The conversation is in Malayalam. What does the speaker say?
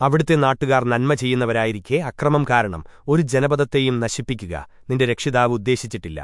അവിടുത്തെ നാട്ടുകാർ നന്മ ചെയ്യുന്നവരായിരിക്കെ അക്രമം കാരണം ഒരു ജനപദത്തെയും നശിപ്പിക്കുക നിന്റെ രക്ഷിതാവ് ഉദ്ദേശിച്ചിട്ടില്ല.